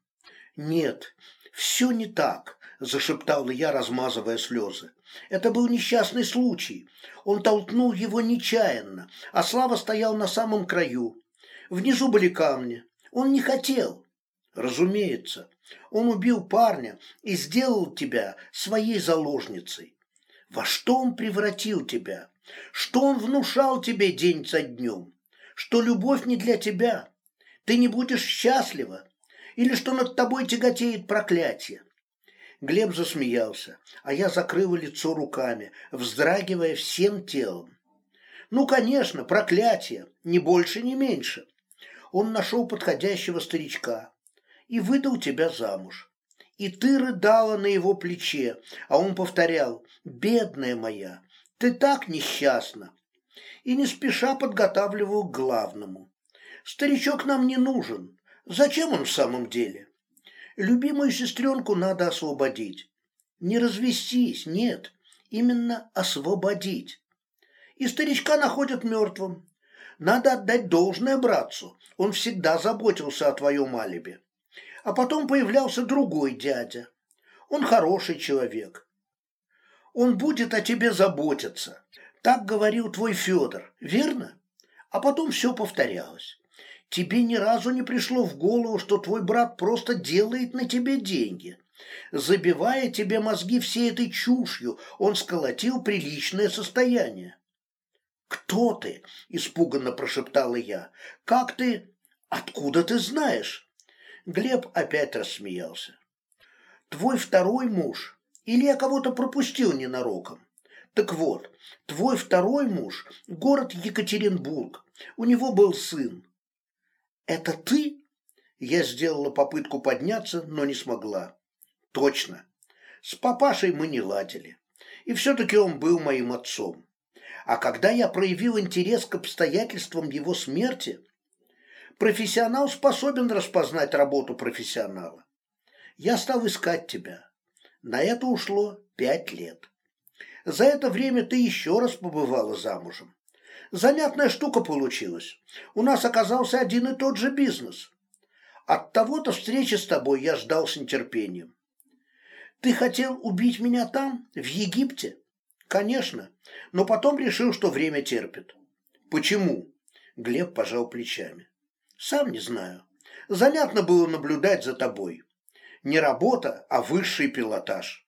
Speaker 1: «Нет, все не так», – зашептала я, размазывая слезы. «Это был несчастный случай. Он толкнул его нечаянно, а Слава стоял на самом краю. Внизу были камни. Он не хотел». «Разумеется, он убил парня и сделал тебя своей заложницей. Во что он превратил тебя? Что он внушал тебе день за днем? Что любовь не для тебя, ты не будешь счастлива, или что над тобой тяготеет проклятие. Глеб засмеялся, а я закрыла лицо руками, вздрагивая всем телом. Ну, конечно, проклятие, ни больше, ни меньше. Он нашел подходящего старичка и выдал тебя замуж. И ты рыдала на его плече, а он повторял, «Бедная моя, ты так несчастна, и не спеша подготавливаю к главному. Старичок нам не нужен. Зачем он в самом деле? Любимую сестренку надо освободить. Не развестись, нет, именно освободить. И старичка находят мертвым. Надо отдать должное братцу, он всегда заботился о твоем алибе. А потом появлялся другой дядя. Он хороший человек. Он будет о тебе заботиться. Так говорил твой Федор, верно? А потом все повторялось. Тебе ни разу не пришло в голову, что твой брат просто делает на тебе деньги. Забивая тебе мозги всей этой чушью, он сколотил приличное состояние. «Кто ты?» – испуганно прошептала я. «Как ты? Откуда ты знаешь?» Глеб опять рассмеялся. «Твой второй муж? Или я кого-то пропустил ненароком? Так вот, твой второй муж – город Екатеринбург. У него был сын. Это ты? Я сделала попытку подняться, но не смогла. Точно. С папашей мы не ладили. И все-таки он был моим отцом. А когда я проявил интерес к обстоятельствам его смерти, профессионал способен распознать работу профессионала. Я стал искать тебя. На это ушло пять лет. За это время ты еще раз побывала замужем. Занятная штука получилась. У нас оказался один и тот же бизнес. От того-то встречи с тобой я ждал с нетерпением. Ты хотел убить меня там, в Египте? Конечно, но потом решил, что время терпит. Почему? Глеб пожал плечами. Сам не знаю. Занятно было наблюдать за тобой. Не работа, а высший пилотаж.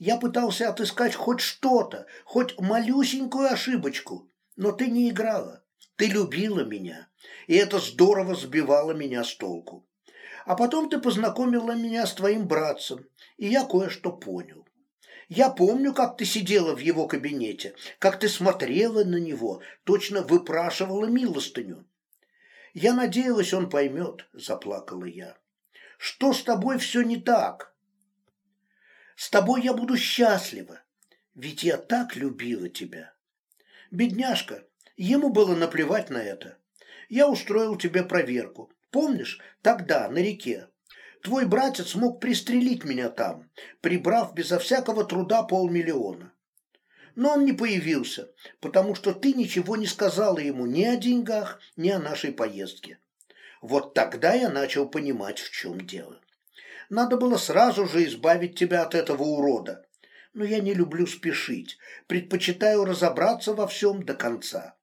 Speaker 1: Я пытался отыскать хоть что-то, хоть малюсенькую ошибочку, но ты не играла. Ты любила меня, и это здорово сбивало меня с толку. А потом ты познакомила меня с твоим братцем, и я кое-что понял. Я помню, как ты сидела в его кабинете, как ты смотрела на него, точно выпрашивала милостыню. Я надеялась, он поймет, заплакала я. Что с тобой все не так? С тобой я буду счастлива, ведь я так любила тебя. Бедняжка, ему было наплевать на это. Я устроил тебе проверку. Помнишь, тогда, на реке, твой братец мог пристрелить меня там, прибрав безо всякого труда полмиллиона. Но он не появился, потому что ты ничего не сказала ему ни о деньгах, ни о нашей поездке. Вот тогда я начал понимать, в чем дело. Надо было сразу же избавить тебя от этого урода. Но я не люблю спешить, предпочитаю разобраться во всем до конца.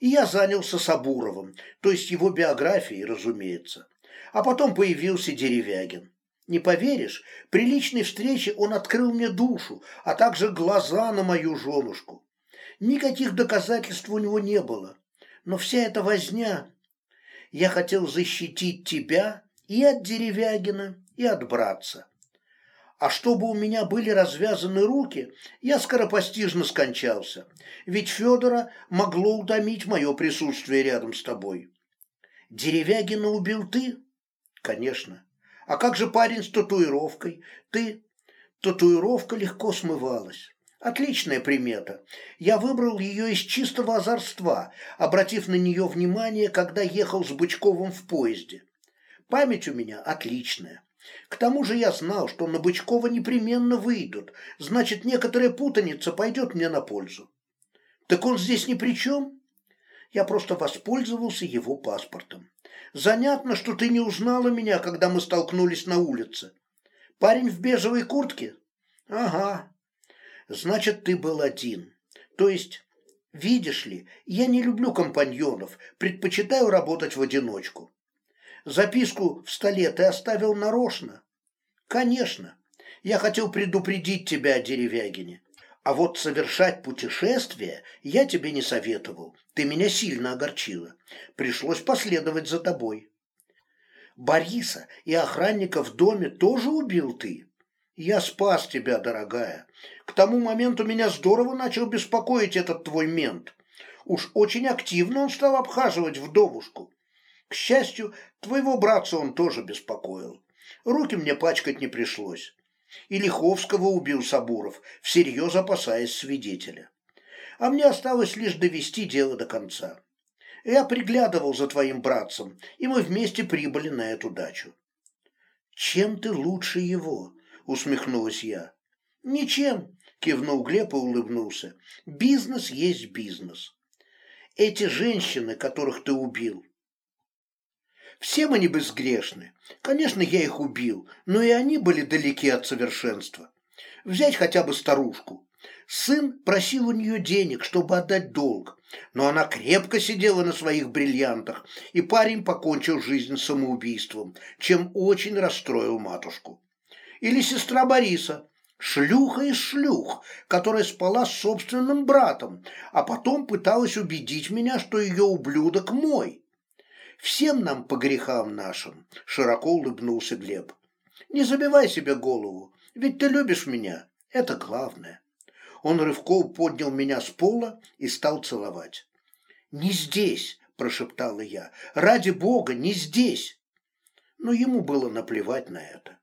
Speaker 1: И я занялся Сабуровым, то есть его биографией, разумеется. А потом появился Деревягин. Не поверишь, при личной встрече он открыл мне душу, а также глаза на мою женушку. Никаких доказательств у него не было. Но вся эта возня... Я хотел защитить тебя и от Деревягина, и отбраться. А чтобы у меня были развязаны руки, я скоропостижно скончался, ведь Федора могло утомить мое присутствие рядом с тобой. Деревягина убил ты? Конечно. А как же парень с татуировкой? Ты? Татуировка легко смывалась. Отличная примета. Я выбрал ее из чистого озорства, обратив на нее внимание, когда ехал с Бычковым в поезде. Память у меня отличная. К тому же я знал, что на Бычкова непременно выйдут, значит, некоторая путаница пойдет мне на пользу. Так он здесь ни при чем? Я просто воспользовался его паспортом. Занятно, что ты не узнала меня, когда мы столкнулись на улице. Парень в бежевой куртке? Ага. Значит, ты был один. То есть, видишь ли, я не люблю компаньонов, предпочитаю работать в одиночку. Записку в столе ты оставил нарочно? Конечно. Я хотел предупредить тебя о Деревягине. А вот совершать путешествие я тебе не советовал. Ты меня сильно огорчила. Пришлось последовать за тобой. Бориса и охранника в доме тоже убил ты? Я спас тебя, дорогая. К тому моменту меня здорово начал беспокоить этот твой мент. Уж очень активно он стал обхаживать вдовушку. К счастью, твоего братца он тоже беспокоил. Руки мне пачкать не пришлось. И Лиховского убил Сабуров, всерьез опасаясь свидетеля. А мне осталось лишь довести дело до конца. Я приглядывал за твоим братцем, и мы вместе прибыли на эту дачу. «Чем ты лучше его?» — усмехнулась я. «Ничем», — кивнул Глеб и улыбнулся. «Бизнес есть бизнес. Эти женщины, которых ты убил, все не безгрешны. Конечно, я их убил, но и они были далеки от совершенства. Взять хотя бы старушку. Сын просил у нее денег, чтобы отдать долг, но она крепко сидела на своих бриллиантах, и парень покончил жизнь самоубийством, чем очень расстроил матушку. Или сестра Бориса, шлюха из шлюх, которая спала с собственным братом, а потом пыталась убедить меня, что ее ублюдок мой. Всем нам по грехам нашим, широко улыбнулся Глеб. Не забивай себе голову, ведь ты любишь меня, это главное. Он рывком поднял меня с пола и стал целовать. «Не здесь!» – прошептала я. «Ради бога, не здесь!» Но ему было наплевать на это.